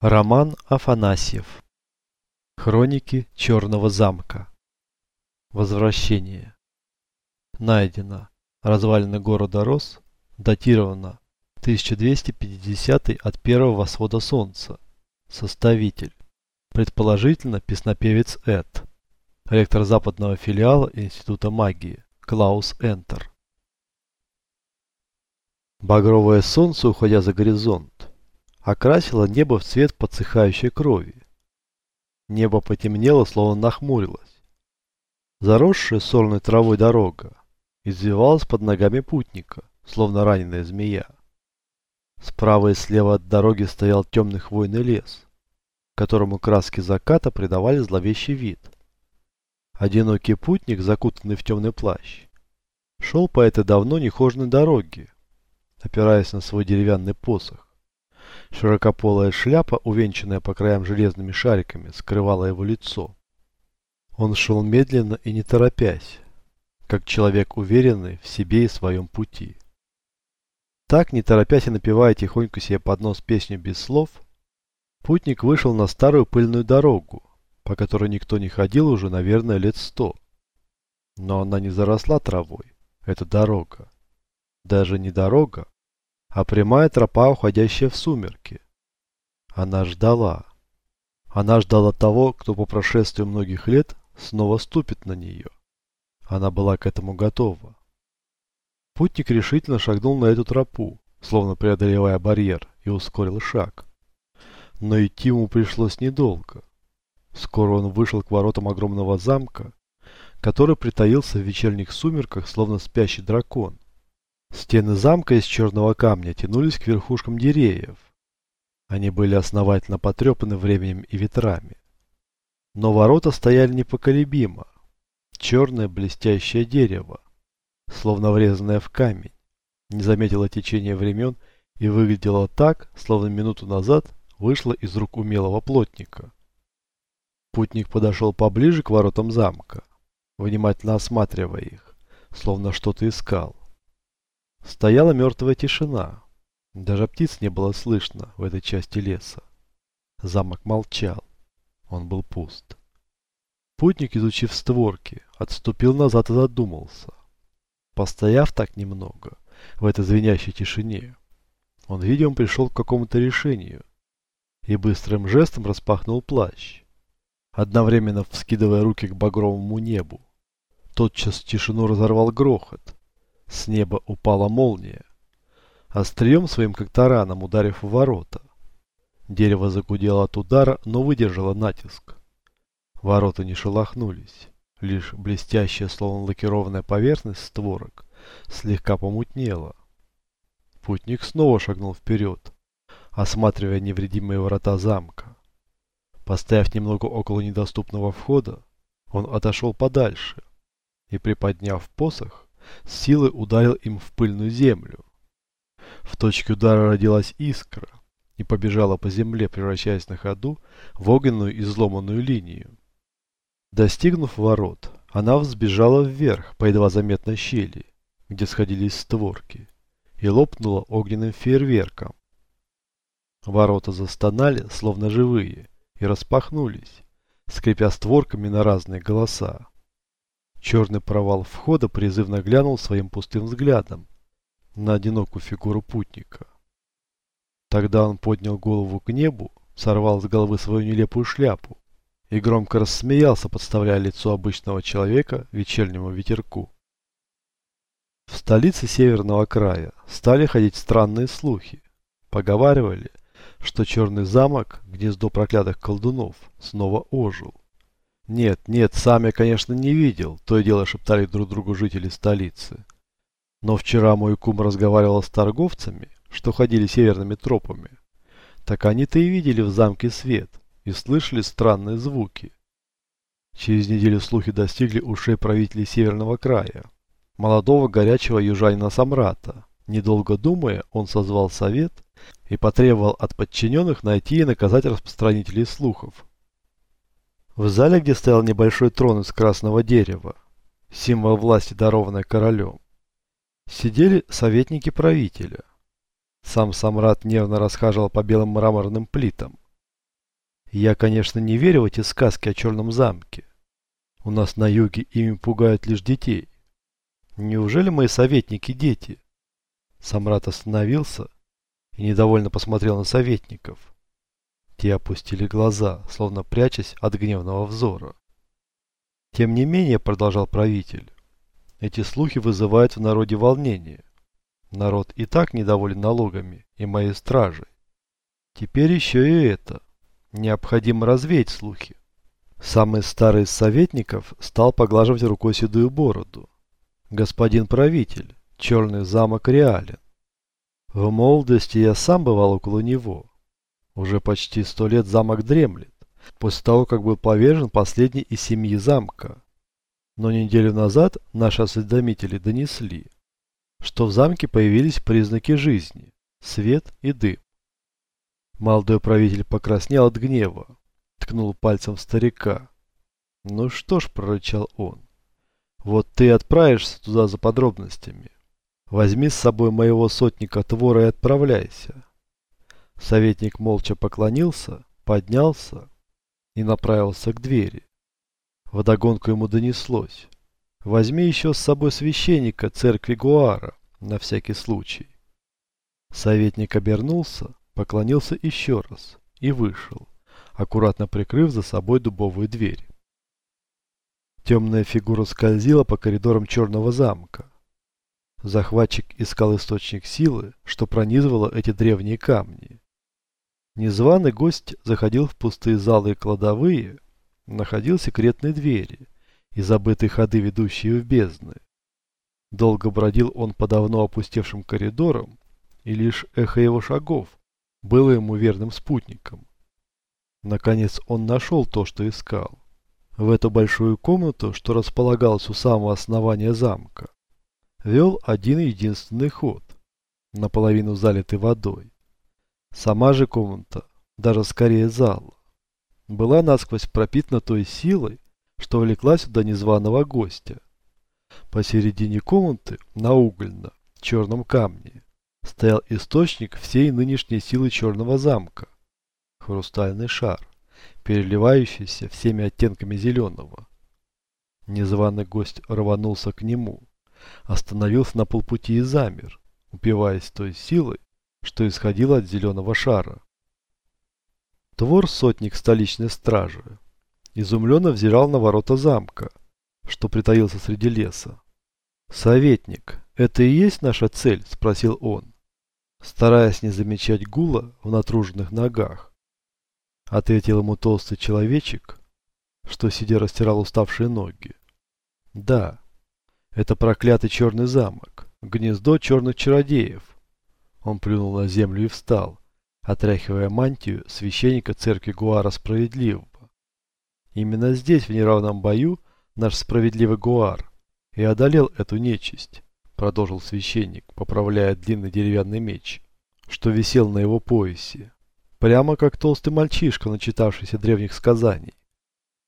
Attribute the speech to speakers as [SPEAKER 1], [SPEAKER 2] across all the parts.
[SPEAKER 1] Роман Афанасьев. Хроники Черного замка. Возвращение. Найдено. Развалины города Рос. Датировано. 1250 от первого восхода солнца. Составитель. Предположительно, песнопевец Эд. Ректор западного филиала Института магии. Клаус Энтер. Багровое солнце, уходя за горизонт, окрасило небо в цвет подсыхающей крови. Небо потемнело, словно нахмурилось. Заросшая сорной травой дорога извивалась под ногами путника, словно раненая змея. Справа и слева от дороги стоял темный хвойный лес, которому краски заката придавали зловещий вид. Одинокий путник, закутанный в темный плащ, шел по этой давно нехоженной дороге, опираясь на свой деревянный посох. Широкополая шляпа, увенчанная по краям железными шариками, скрывала его лицо. Он шел медленно и не торопясь, как человек уверенный в себе и своем пути. Так, не торопясь и напевая тихонько себе под нос песню без слов, путник вышел на старую пыльную дорогу, по которой никто не ходил уже, наверное, лет сто. Но она не заросла травой, эта дорога. Даже не дорога, а прямая тропа, уходящая в сумерки. Она ждала. Она ждала того, кто по прошествии многих лет снова ступит на нее. Она была к этому готова. Путник решительно шагнул на эту тропу, словно преодолевая барьер, и ускорил шаг. Но идти ему пришлось недолго. Скоро он вышел к воротам огромного замка, который притаился в вечерних сумерках, словно спящий дракон. Стены замка из черного камня тянулись к верхушкам деревьев. Они были основательно потрепаны временем и ветрами. Но ворота стояли непоколебимо. Черное блестящее дерево, словно врезанное в камень, не заметило течения времен и выглядело так, словно минуту назад вышло из рук умелого плотника. Путник подошел поближе к воротам замка, внимательно осматривая их, словно что-то искал. Стояла мертвая тишина. Даже птиц не было слышно в этой части леса. Замок молчал. Он был пуст. Путник, изучив створки, отступил назад и задумался. Постояв так немного, в этой звенящей тишине, он, видимо, пришел к какому-то решению и быстрым жестом распахнул плащ, одновременно вскидывая руки к багровому небу. Тотчас тишину разорвал грохот, с неба упала молния, острием своим как тараном ударив в ворота. Дерево загудело от удара, но выдержало натиск. Ворота не шелохнулись, лишь блестящая, словно лакированная поверхность створок слегка помутнела. Путник снова шагнул вперед, осматривая невредимые ворота замка. Поставив немного около недоступного входа, он отошел подальше и, приподняв посох, с силой ударил им в пыльную землю. В точке удара родилась искра и побежала по земле, превращаясь на ходу в огненную изломанную линию. Достигнув ворот, она взбежала вверх по едва заметной щели, где сходились створки, и лопнула огненным фейерверком. Ворота застонали, словно живые, и распахнулись, скрипя створками на разные голоса. Черный провал входа призывно глянул своим пустым взглядом на одинокую фигуру путника. Тогда он поднял голову к небу, сорвал с головы свою нелепую шляпу и громко рассмеялся, подставляя лицо обычного человека вечернему ветерку. В столице северного края стали ходить странные слухи. Поговаривали, что черный замок, гнездо проклятых колдунов, снова ожил. Нет, нет, сам я, конечно, не видел, то и дело шептали друг другу жители столицы. Но вчера мой кум разговаривал с торговцами, что ходили северными тропами. Так они-то и видели в замке свет и слышали странные звуки. Через неделю слухи достигли ушей правителей северного края. Молодого горячего южанина Самрата. Недолго думая, он созвал совет и потребовал от подчиненных найти и наказать распространителей слухов. В зале, где стоял небольшой трон из красного дерева, символ власти, дарованной королем, сидели советники правителя. Сам Самрат нервно расхаживал по белым мраморным плитам, Я, конечно, не верю в эти сказки о черном замке. У нас на юге ими пугают лишь детей. Неужели мои советники дети? Самрат остановился и недовольно посмотрел на советников. Те опустили глаза, словно прячась от гневного взора. Тем не менее, продолжал правитель, эти слухи вызывают в народе волнение. Народ и так недоволен налогами и моей стражей. Теперь еще и это. Необходимо развеять слухи. Самый старый из советников стал поглаживать рукой седую бороду. Господин правитель, черный замок реален. В молодости я сам бывал около него. Уже почти сто лет замок дремлет, после того, как был повержен последний из семьи замка. Но неделю назад наши осведомители донесли, что в замке появились признаки жизни, свет и дым. Молодой правитель покраснел от гнева, ткнул пальцем в старика. «Ну что ж», — прорычал он, — «вот ты отправишься туда за подробностями. Возьми с собой моего сотника Твора и отправляйся. Советник молча поклонился, поднялся и направился к двери. Вдогонку ему донеслось. Возьми еще с собой священника церкви Гуара, на всякий случай. Советник обернулся, поклонился еще раз и вышел, аккуратно прикрыв за собой дубовую дверь. Темная фигура скользила по коридорам черного замка. Захватчик искал источник силы, что пронизывало эти древние камни. Незваный гость заходил в пустые залы и кладовые, находил секретные двери и забытые ходы, ведущие в бездны. Долго бродил он по давно опустевшим коридорам, и лишь эхо его шагов было ему верным спутником. Наконец он нашел то, что искал. В эту большую комнату, что располагалась у самого основания замка, вел один единственный ход, наполовину залитый водой. Сама же комната, даже скорее зал, была насквозь пропитана той силой, что влекла сюда незваного гостя. Посередине комнаты, на угольно, черном камне, стоял источник всей нынешней силы черного замка. Хрустальный шар, переливающийся всеми оттенками зеленого. Незваный гость рванулся к нему, остановился на полпути и замер, упиваясь той силой, что исходило от зеленого шара. Твор, сотник столичной стражи, изумленно взирал на ворота замка, что притаился среди леса. «Советник, это и есть наша цель?» – спросил он, стараясь не замечать гула в натруженных ногах. Ответил ему толстый человечек, что сидя растирал уставшие ноги. «Да, это проклятый черный замок, гнездо черных чародеев, он плюнул на землю и встал, отряхивая мантию священника церкви Гуара Справедливого. Именно здесь, в неравном бою, наш справедливый Гуар и одолел эту нечисть, продолжил священник, поправляя длинный деревянный меч, что висел на его поясе. Прямо как толстый мальчишка, начитавшийся древних сказаний.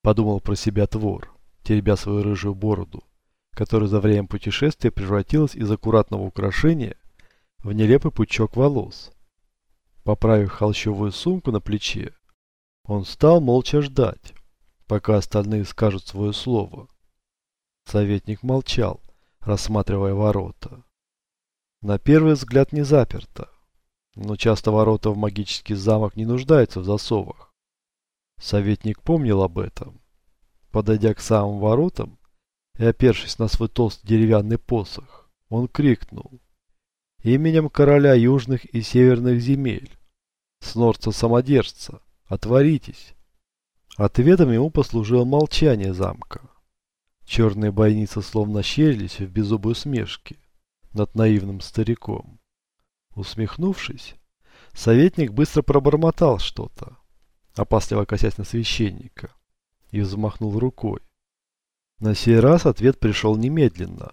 [SPEAKER 1] Подумал про себя Твор, теребя свою рыжую бороду, которая за время путешествия превратилась из аккуратного украшения в нелепый пучок волос. Поправив холщовую сумку на плече, он стал молча ждать, пока остальные скажут свое слово. Советник молчал, рассматривая ворота. На первый взгляд не заперто, но часто ворота в магический замок не нуждаются в засовах. Советник помнил об этом. Подойдя к самым воротам и опершись на свой толстый деревянный посох, он крикнул именем короля южных и северных земель, снорца-самодержца, отворитесь. Ответом ему послужило молчание замка. Черные бойницы словно щерились в беззубой усмешке над наивным стариком. Усмехнувшись, советник быстро пробормотал что-то, опасливо косясь на священника, и взмахнул рукой. На сей раз ответ пришел немедленно.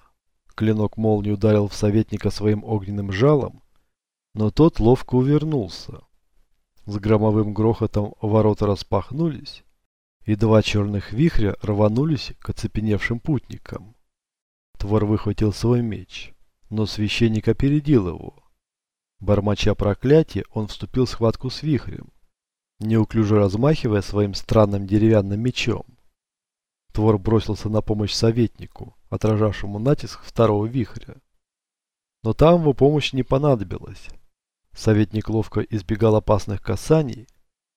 [SPEAKER 1] Клинок молнии ударил в советника своим огненным жалом, но тот ловко увернулся. С громовым грохотом ворота распахнулись, и два черных вихря рванулись к оцепеневшим путникам. Твор выхватил свой меч, но священник опередил его. Бормоча проклятие, он вступил в схватку с вихрем, неуклюже размахивая своим странным деревянным мечом. Твор бросился на помощь советнику, отражавшему натиск второго вихря. Но там его помощь не понадобилась. Советник ловко избегал опасных касаний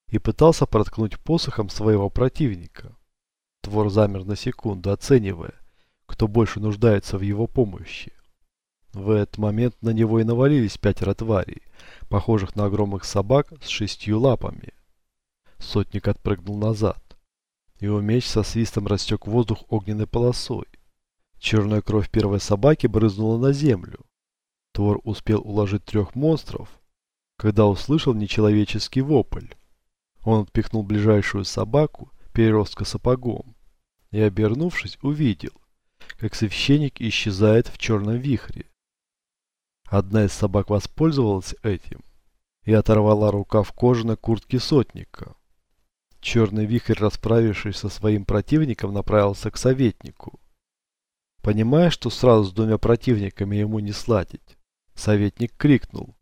[SPEAKER 1] и пытался проткнуть посохом своего противника. Твор замер на секунду, оценивая, кто больше нуждается в его помощи. В этот момент на него и навалились пятеро тварей, похожих на огромных собак с шестью лапами. Сотник отпрыгнул назад. Его меч со свистом растек воздух огненной полосой. Черная кровь первой собаки брызнула на землю. Твор успел уложить трех монстров, когда услышал нечеловеческий вопль. Он отпихнул ближайшую собаку, переростка сапогом, и, обернувшись, увидел, как священник исчезает в черном вихре. Одна из собак воспользовалась этим и оторвала рукав кожаной куртки сотника. Черный вихрь, расправившись со своим противником, направился к советнику. Понимая, что сразу с двумя противниками ему не сладить, советник крикнул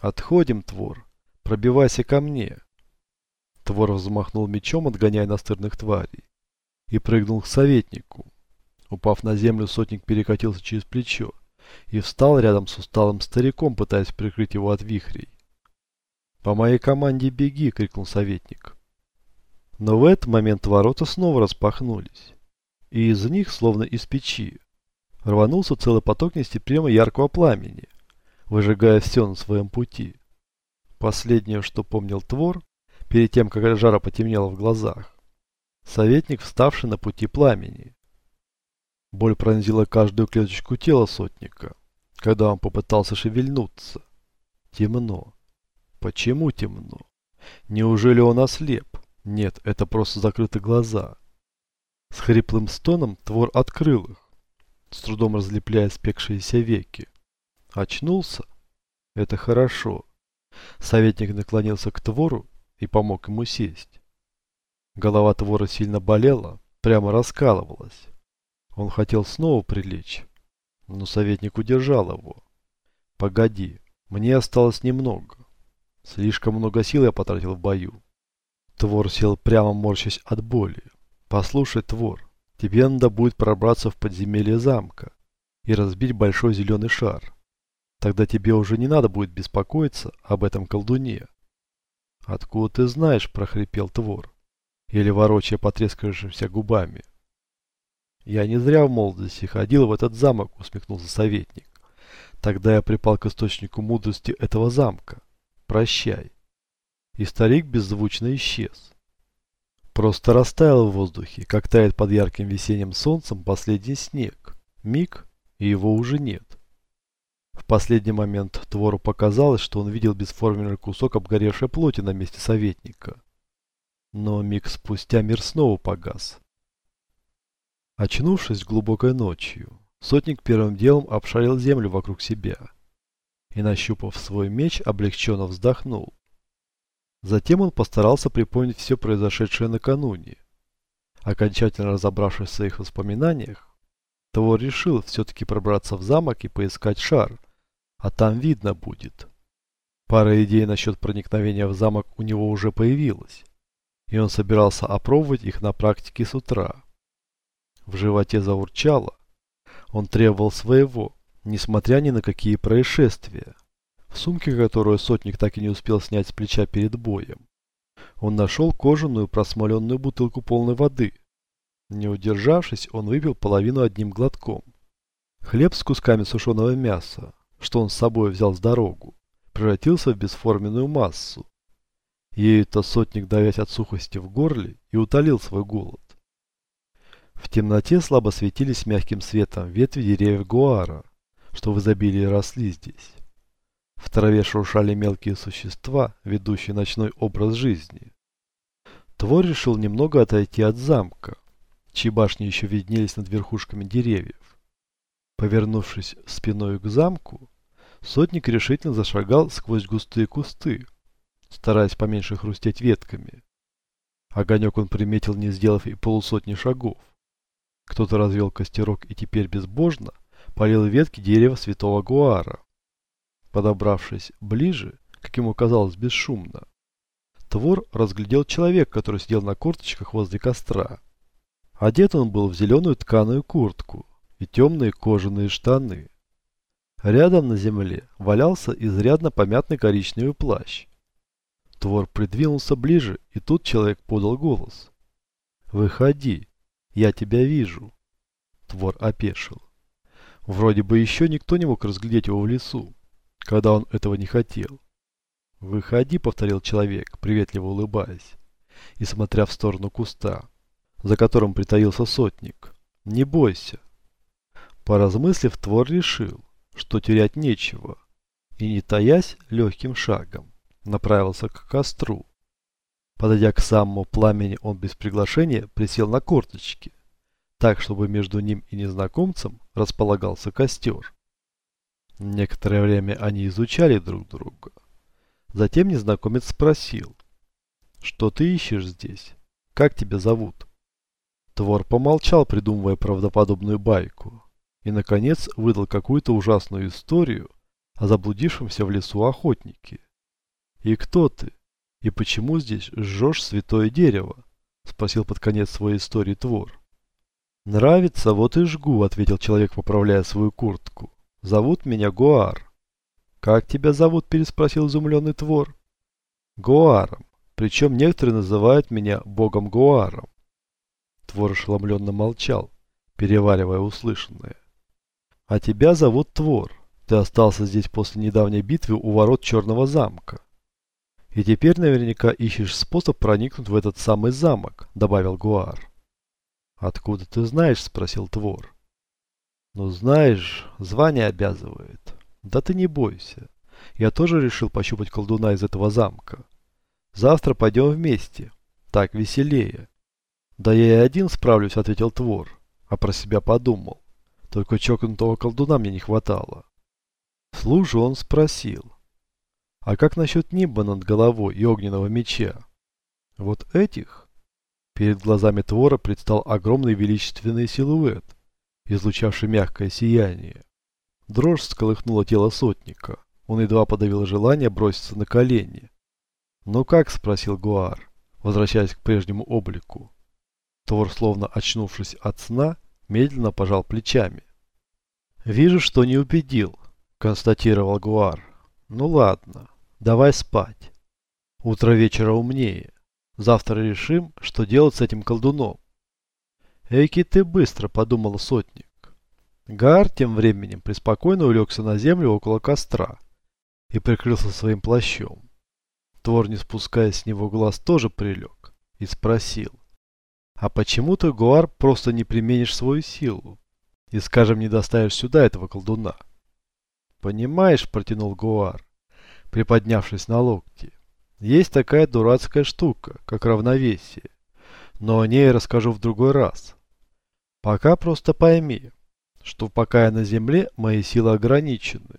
[SPEAKER 1] «Отходим, Твор! Пробивайся ко мне!» Твор взмахнул мечом, отгоняя настырных тварей, и прыгнул к советнику. Упав на землю, сотник перекатился через плечо и встал рядом с усталым стариком, пытаясь прикрыть его от вихрей. «По моей команде беги!» — крикнул советник. Но в этот момент ворота снова распахнулись, и из них, словно из печи, рванулся целый поток нестепрямо яркого пламени, выжигая все на своем пути. Последнее, что помнил Твор, перед тем, как жара потемнела в глазах, советник, вставший на пути пламени. Боль пронзила каждую клеточку тела сотника, когда он попытался шевельнуться. Темно. Почему темно? Неужели он ослеп? Нет, это просто закрыты глаза. С хриплым стоном Твор открыл их, с трудом разлепляя спекшиеся веки. Очнулся? Это хорошо. Советник наклонился к Твору и помог ему сесть. Голова Твора сильно болела, прямо раскалывалась. Он хотел снова прилечь, но советник удержал его. «Погоди, мне осталось немного. Слишком много сил я потратил в бою». Твор сел прямо морщась от боли. «Послушай, Твор, тебе надо будет пробраться в подземелье замка и разбить большой зеленый шар. Тогда тебе уже не надо будет беспокоиться об этом колдуне». «Откуда ты знаешь?» – прохрипел Твор, еле ворочая потрескавшимися губами. «Я не зря в молодости ходил в этот замок», — усмехнулся советник. «Тогда я припал к источнику мудрости этого замка. Прощай». И старик беззвучно исчез. Просто растаял в воздухе, как тает под ярким весенним солнцем последний снег. Миг, и его уже нет. В последний момент Твору показалось, что он видел бесформенный кусок обгоревшей плоти на месте советника. Но миг спустя мир снова погас. Очнувшись глубокой ночью, сотник первым делом обшарил землю вокруг себя и, нащупав свой меч, облегченно вздохнул. Затем он постарался припомнить все произошедшее накануне. Окончательно разобравшись в своих воспоминаниях, Твор решил все-таки пробраться в замок и поискать шар, а там видно будет. Пара идей насчет проникновения в замок у него уже появилась, и он собирался опробовать их на практике с утра. В животе заурчало. Он требовал своего, несмотря ни на какие происшествия. В сумке, которую сотник так и не успел снять с плеча перед боем, он нашел кожаную просмоленную бутылку полной воды. Не удержавшись, он выпил половину одним глотком. Хлеб с кусками сушеного мяса, что он с собой взял с дорогу, превратился в бесформенную массу. Ею-то сотник, давясь от сухости в горле, и утолил свой голод. В темноте слабо светились мягким светом ветви деревьев гуара, что в изобилии росли здесь. В траве шуршали мелкие существа, ведущие ночной образ жизни. Твор решил немного отойти от замка, чьи башни еще виднелись над верхушками деревьев. Повернувшись спиной к замку, сотник решительно зашагал сквозь густые кусты, стараясь поменьше хрустеть ветками. Огонек он приметил, не сделав и полусотни шагов. Кто-то развел костерок и теперь безбожно полил ветки дерева святого Гуара. Подобравшись ближе, как ему казалось бесшумно, Твор разглядел человек, который сидел на корточках возле костра. Одет он был в зеленую тканую куртку и темные кожаные штаны. Рядом на земле валялся изрядно помятый коричневый плащ. Твор придвинулся ближе, и тут человек подал голос. «Выходи, я тебя вижу». Твор опешил. Вроде бы еще никто не мог разглядеть его в лесу, когда он этого не хотел. «Выходи», — повторил человек, приветливо улыбаясь, и смотря в сторону куста, за которым притаился сотник. «Не бойся». Поразмыслив, Твор решил, что терять нечего, и, не таясь, легким шагом направился к костру. Подойдя к самому пламени, он без приглашения присел на корточки, так, чтобы между ним и незнакомцем располагался костер. Некоторое время они изучали друг друга. Затем незнакомец спросил, «Что ты ищешь здесь? Как тебя зовут?» Твор помолчал, придумывая правдоподобную байку, и, наконец, выдал какую-то ужасную историю о заблудившемся в лесу охотнике. «И кто ты? И почему здесь жжешь святое дерево?» – спросил под конец своей истории Твор. «Нравится, вот и жгу», – ответил человек, поправляя свою куртку. «Зовут меня Гуар». «Как тебя зовут?» – переспросил изумленный Твор. «Гуаром. Причем некоторые называют меня богом Гуаром». Твор ошеломленно молчал, переваривая услышанное. «А тебя зовут Твор. Ты остался здесь после недавней битвы у ворот Черного замка. И теперь наверняка ищешь способ проникнуть в этот самый замок», – добавил Гуар. «Откуда ты знаешь?» – спросил Твор. «Ну знаешь, звание обязывает. Да ты не бойся. Я тоже решил пощупать колдуна из этого замка. Завтра пойдем вместе. Так веселее». «Да я и один справлюсь», – ответил Твор, а про себя подумал. Только чокнутого колдуна мне не хватало. Служу он спросил. А как насчет неба над головой и огненного меча? Вот этих? Перед глазами Твора предстал огромный величественный силуэт, излучавший мягкое сияние. Дрожь сколыхнула тело сотника. Он едва подавил желание броситься на колени. «Ну как?» – спросил Гуар, возвращаясь к прежнему облику. Твор, словно очнувшись от сна, медленно пожал плечами. «Вижу, что не убедил», – констатировал Гуар. «Ну ладно, Давай спать. Утро вечера умнее. Завтра решим, что делать с этим колдуном. Эйки ты быстро, подумал сотник. Гар тем временем преспокойно улегся на землю около костра и прикрылся своим плащом. Твор, не спуская с него глаз, тоже прилег и спросил. А почему ты, Гуар, просто не применишь свою силу и, скажем, не доставишь сюда этого колдуна? Понимаешь, протянул Гуар, приподнявшись на локти. Есть такая дурацкая штука, как равновесие. Но о ней расскажу в другой раз. Пока просто пойми, что пока я на земле, мои силы ограничены.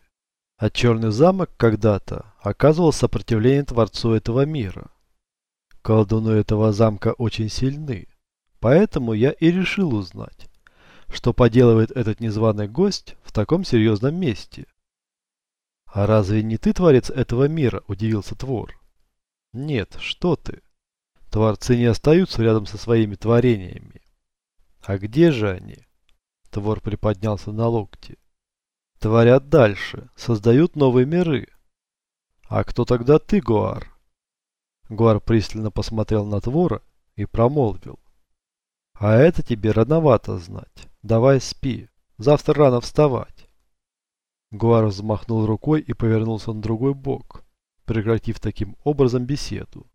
[SPEAKER 1] А черный замок когда-то оказывал сопротивление Творцу этого мира. Колдуны этого замка очень сильны. Поэтому я и решил узнать, что поделывает этот незваный гость в таком серьезном месте. «А разве не ты творец этого мира?» – удивился Твор. «Нет, что ты. Творцы не остаются рядом со своими творениями». «А где же они?» Твор приподнялся на локти. «Творят дальше, создают новые миры». «А кто тогда ты, Гуар?» Гуар пристально посмотрел на Твора и промолвил. «А это тебе рановато знать. Давай спи. Завтра рано вставать». Гуар взмахнул рукой и повернулся на другой бок, прекратив таким образом беседу.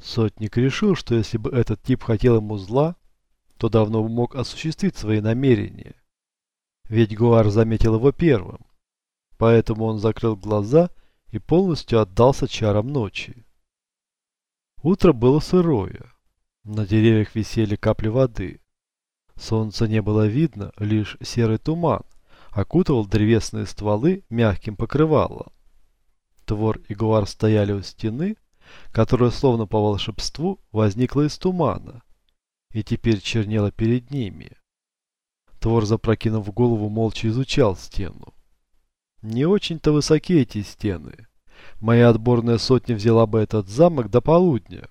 [SPEAKER 1] Сотник решил, что если бы этот тип хотел ему зла, то давно мог осуществить свои намерения. Ведь Гуар заметил его первым, поэтому он закрыл глаза и полностью отдался чарам ночи. Утро было сырое. На деревьях висели капли воды. Солнца не было видно, лишь серый туман, окутывал древесные стволы мягким покрывалом. Твор и Гуар стояли у стены, которая словно по волшебству возникла из тумана и теперь чернела перед ними. Твор, запрокинув голову, молча изучал стену. Не очень-то высоки эти стены, Моя отборная сотня взяла бы этот замок до полудня.